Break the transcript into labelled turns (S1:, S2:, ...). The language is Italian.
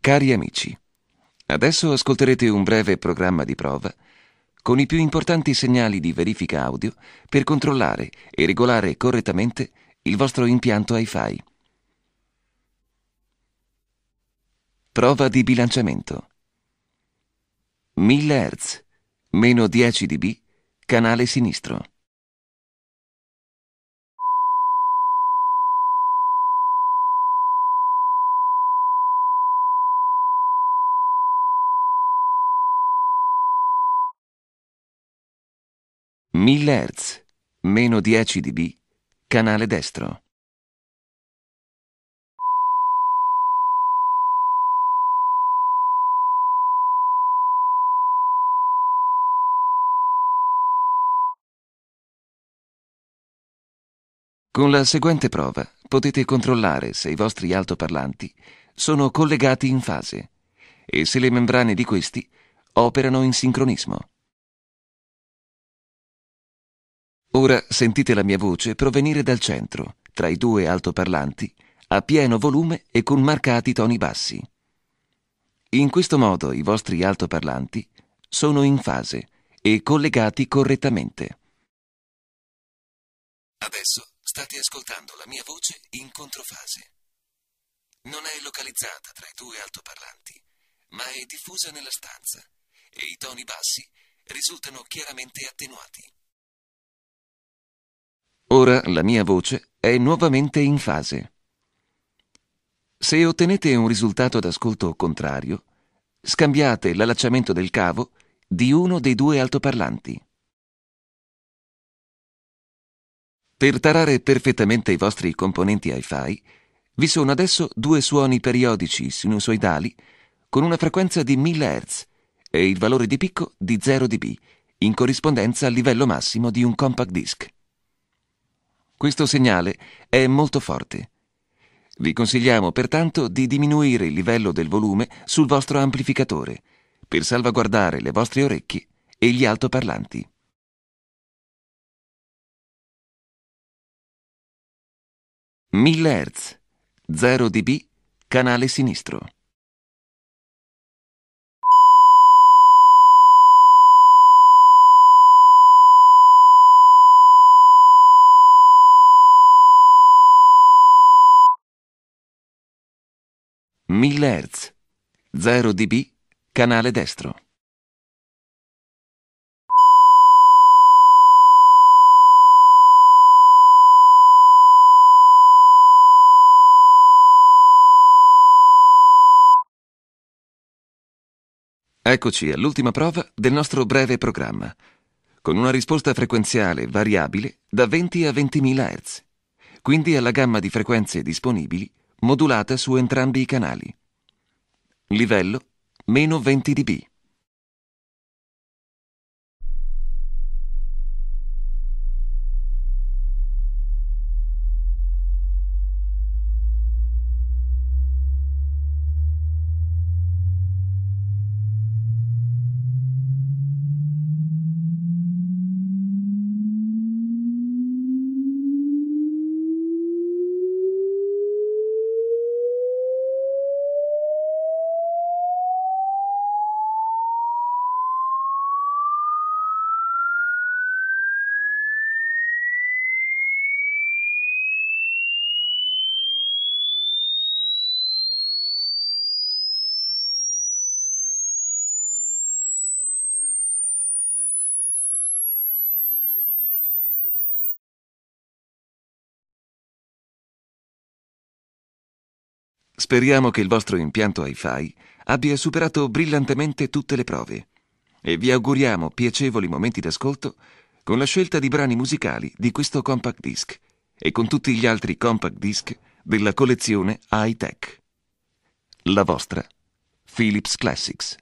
S1: Cari amici, adesso ascolterete un breve programma di prova con i più importanti segnali di verifica audio per controllare e regolare correttamente il vostro impianto Hi-Fi. Prova di bilanciamento. 1000 Hz, meno 10 dB, canale sinistro. Mille Hz, meno 10 dB, canale destro. Con la seguente prova potete controllare se i vostri altoparlanti sono collegati in fase e se le membrane di questi operano in sincronismo. Ora sentite la mia voce provenire dal centro, tra i due altoparlanti, a pieno volume e con marcati toni bassi. In questo modo i vostri altoparlanti sono in fase e collegati correttamente. Adesso State ascoltando la mia voce in controfase. Non è localizzata tra i due altoparlanti, ma è diffusa nella stanza e i toni bassi risultano chiaramente attenuati. Ora la mia voce è nuovamente in fase. Se ottenete un risultato d'ascolto contrario, scambiate l'allacciamento del cavo di uno dei due altoparlanti. Per tarare perfettamente i vostri componenti hi-fi, vi sono adesso due suoni periodici sinusoidali con una frequenza di 1000 Hz e il valore di picco di 0 dB, in corrispondenza al livello massimo di un compact disc. Questo segnale è molto forte. Vi consigliamo pertanto di diminuire il livello del volume sul vostro amplificatore per salvaguardare le vostre orecchie e gli altoparlanti. 1000 Hz, 0 dB, canale sinistro. Mille Hz, 0 dB, canale destro. Eccoci all'ultima prova del nostro breve programma, con una risposta frequenziale variabile da 20 a 20.000 Hz, quindi alla gamma di frequenze disponibili modulata su entrambi i canali. Livello meno 20 dB. Speriamo che il vostro impianto Hi-Fi abbia superato brillantemente tutte le prove e vi auguriamo piacevoli momenti d'ascolto con la scelta di brani musicali di questo compact disc e con tutti gli altri compact disc della collezione High Tech. La vostra Philips Classics.